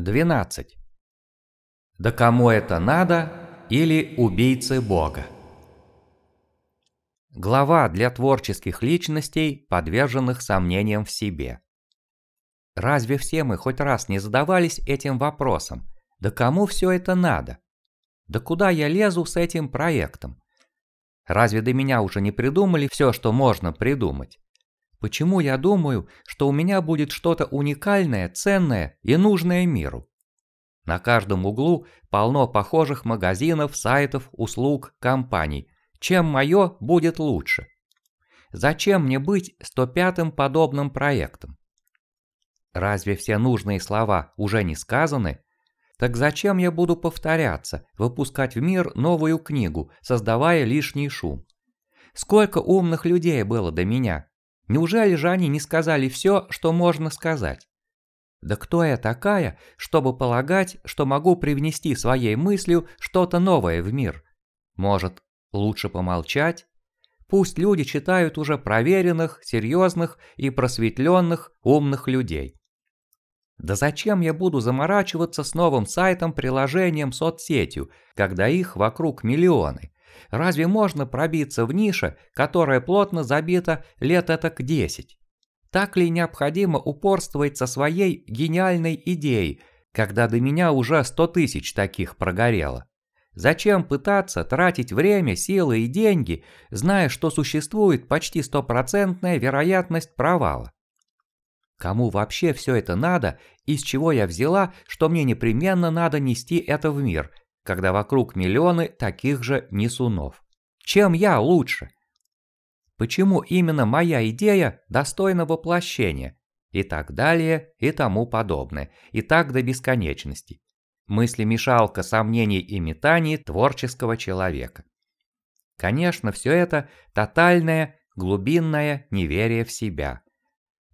12. Да кому это надо или убийцы Бога? Глава для творческих личностей, подверженных сомнениям в себе. Разве все мы хоть раз не задавались этим вопросом? Да кому все это надо? Да куда я лезу с этим проектом? Разве до меня уже не придумали все, что можно придумать? Почему я думаю, что у меня будет что-то уникальное, ценное и нужное миру? На каждом углу полно похожих магазинов, сайтов, услуг, компаний. Чем мое будет лучше? Зачем мне быть 105-м подобным проектом? Разве все нужные слова уже не сказаны? Так зачем я буду повторяться, выпускать в мир новую книгу, создавая лишний шум? Сколько умных людей было до меня, Неужели же они не сказали все, что можно сказать? Да кто я такая, чтобы полагать, что могу привнести своей мыслью что-то новое в мир? Может, лучше помолчать? Пусть люди читают уже проверенных, серьезных и просветленных, умных людей. Да зачем я буду заморачиваться с новым сайтом, приложением, соцсетью, когда их вокруг миллионы? Разве можно пробиться в нише, которая плотно забита лет этак 10? Так ли необходимо упорствовать со своей гениальной идеей, когда до меня уже 100 тысяч таких прогорело? Зачем пытаться тратить время, силы и деньги, зная, что существует почти стопроцентная вероятность провала? Кому вообще все это надо, из чего я взяла, что мне непременно надо нести это в мир – когда вокруг миллионы таких же несунов. Чем я лучше? Почему именно моя идея достойна воплощения? И так далее, и тому подобное, и так до бесконечности. Мысли-мешалка сомнений и метаний творческого человека. Конечно, все это тотальное, глубинное неверие в себя.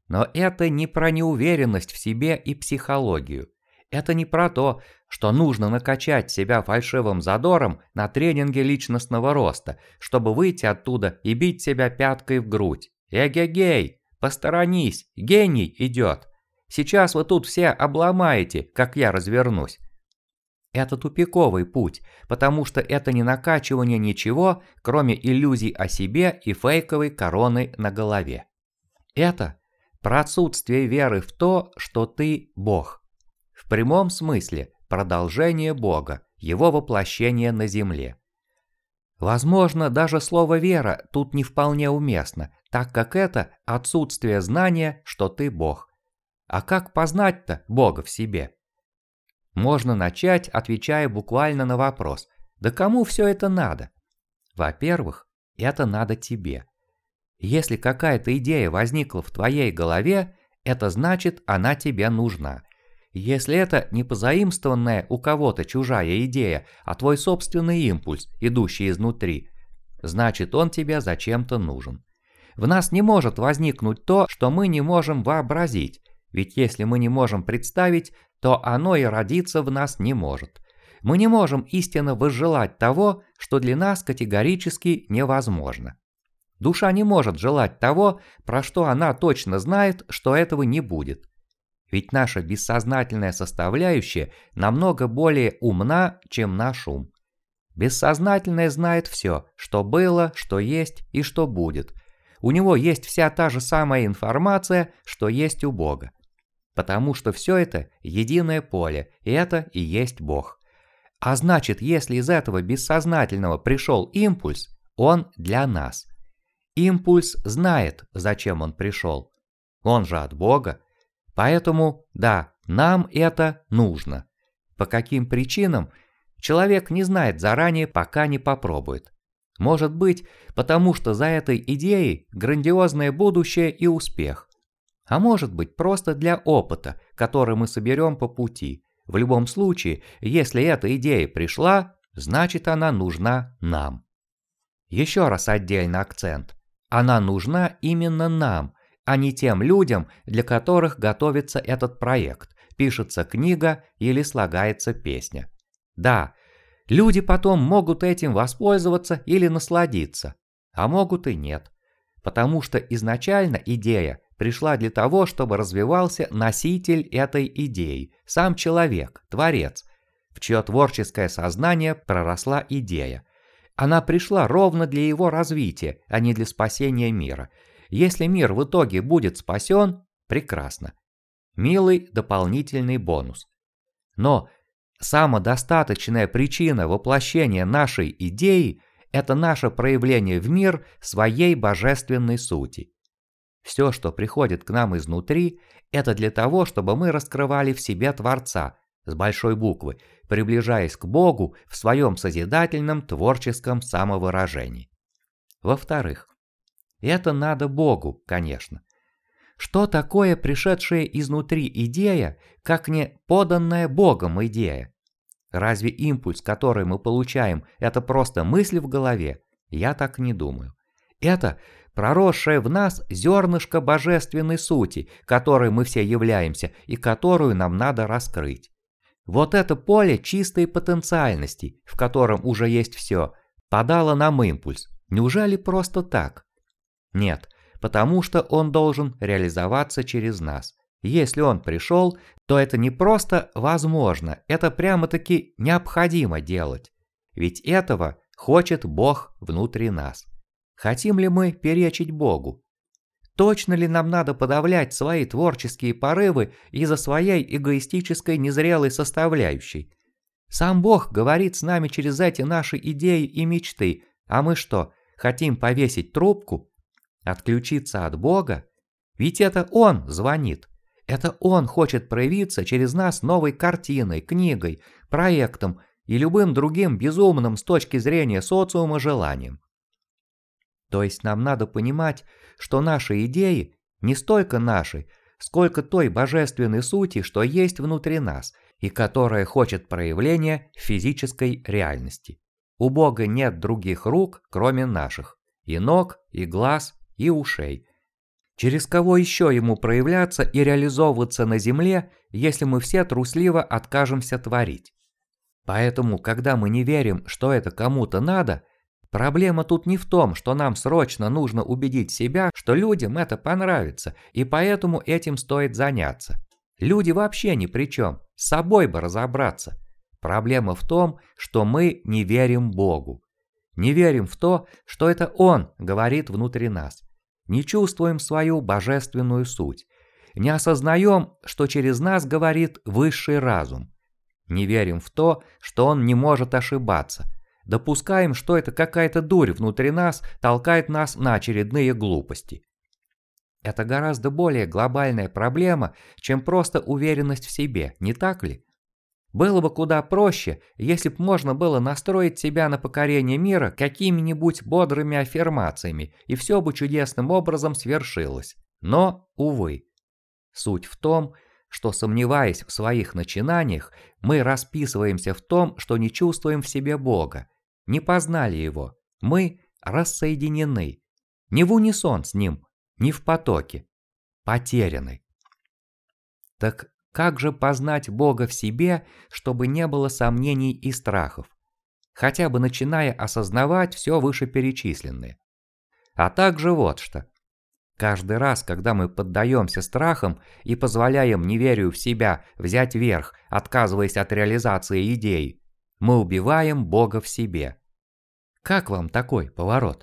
Но это не про неуверенность в себе и психологию. Это не про то, что нужно накачать себя фальшивым задором на тренинге личностного роста, чтобы выйти оттуда и бить себя пяткой в грудь. Эге-гей, посторонись, гений идет. Сейчас вы тут все обломаете, как я развернусь. Это тупиковый путь, потому что это не накачивание ничего, кроме иллюзий о себе и фейковой короны на голове. Это про отсутствие веры в то, что ты Бог. Прямом смысле продолжение Бога, его воплощение на земле. Возможно, даже слово «вера» тут не вполне уместно, так как это отсутствие знания, что ты Бог. А как познать-то Бога в себе? Можно начать, отвечая буквально на вопрос «Да кому все это надо?» Во-первых, это надо тебе. Если какая-то идея возникла в твоей голове, это значит, она тебе нужна. Если это не позаимствованная у кого-то чужая идея, а твой собственный импульс, идущий изнутри, значит он тебе зачем-то нужен. В нас не может возникнуть то, что мы не можем вообразить, ведь если мы не можем представить, то оно и родиться в нас не может. Мы не можем истинно возжелать того, что для нас категорически невозможно. Душа не может желать того, про что она точно знает, что этого не будет. Ведь наша бессознательная составляющая намного более умна, чем наш ум. Бессознательное знает все, что было, что есть и что будет. У него есть вся та же самая информация, что есть у Бога. Потому что все это единое поле, и это и есть Бог. А значит, если из этого бессознательного пришел импульс, он для нас. Импульс знает, зачем он пришел. Он же от Бога, Поэтому, да, нам это нужно. По каким причинам, человек не знает заранее, пока не попробует. Может быть, потому что за этой идеей грандиозное будущее и успех. А может быть, просто для опыта, который мы соберем по пути. В любом случае, если эта идея пришла, значит она нужна нам. Еще раз отдельный акцент. Она нужна именно нам, а не тем людям, для которых готовится этот проект, пишется книга или слагается песня. Да, люди потом могут этим воспользоваться или насладиться, а могут и нет, потому что изначально идея пришла для того, чтобы развивался носитель этой идеи, сам человек, творец, в чье творческое сознание проросла идея. Она пришла ровно для его развития, а не для спасения мира. Если мир в итоге будет спасен, прекрасно. Милый дополнительный бонус. Но самодостаточная причина воплощения нашей идеи – это наше проявление в мир своей божественной сути. Все, что приходит к нам изнутри, это для того, чтобы мы раскрывали в себе Творца с большой буквы, приближаясь к Богу в своем созидательном творческом самовыражении. Во-вторых, это надо Богу, конечно. Что такое пришедшая изнутри идея, как не поданная Богом идея? Разве импульс, который мы получаем, это просто мысль в голове? Я так не думаю. Это проросшее в нас зернышко божественной сути, которой мы все являемся и которую нам надо раскрыть. Вот это поле чистой потенциальности, в котором уже есть все, подало нам импульс. Неужели просто так? Нет, потому что он должен реализоваться через нас. Если он пришел, то это не просто возможно, это прямо-таки необходимо делать. Ведь этого хочет Бог внутри нас. Хотим ли мы перечить Богу? Точно ли нам надо подавлять свои творческие порывы из-за своей эгоистической незрелой составляющей? Сам Бог говорит с нами через эти наши идеи и мечты, а мы что, хотим повесить трубку? Отключиться от Бога? Ведь это Он звонит. Это Он хочет проявиться через нас новой картиной, книгой, проектом и любым другим безумным с точки зрения социума желанием. То есть нам надо понимать, что наши идеи не столько наши, сколько той божественной сути, что есть внутри нас и которая хочет проявления физической реальности. У Бога нет других рук, кроме наших, и ног, и глаз, и ушей. Через кого еще ему проявляться и реализовываться на земле, если мы все трусливо откажемся творить? Поэтому, когда мы не верим, что это кому-то надо, Проблема тут не в том, что нам срочно нужно убедить себя, что людям это понравится, и поэтому этим стоит заняться. Люди вообще ни при чем, с собой бы разобраться. Проблема в том, что мы не верим Богу. Не верим в то, что это Он говорит внутри нас. Не чувствуем свою божественную суть. Не осознаем, что через нас говорит высший разум. Не верим в то, что Он не может ошибаться – Допускаем, что это какая-то дурь внутри нас толкает нас на очередные глупости. Это гораздо более глобальная проблема, чем просто уверенность в себе, не так ли? Было бы куда проще, если б можно было настроить себя на покорение мира какими-нибудь бодрыми аффирмациями, и все бы чудесным образом свершилось. Но, увы. Суть в том, что сомневаясь в своих начинаниях, мы расписываемся в том, что не чувствуем в себе Бога, не познали его. Мы рассоединены. Не в унисон с ним, не в потоке. Потеряны. Так как же познать Бога в себе, чтобы не было сомнений и страхов? Хотя бы начиная осознавать все вышеперечисленное. А также вот что. Каждый раз, когда мы поддаемся страхам и позволяем неверию в себя взять верх, отказываясь от реализации идей, мы убиваем Бога в себе. Как вам такой поворот?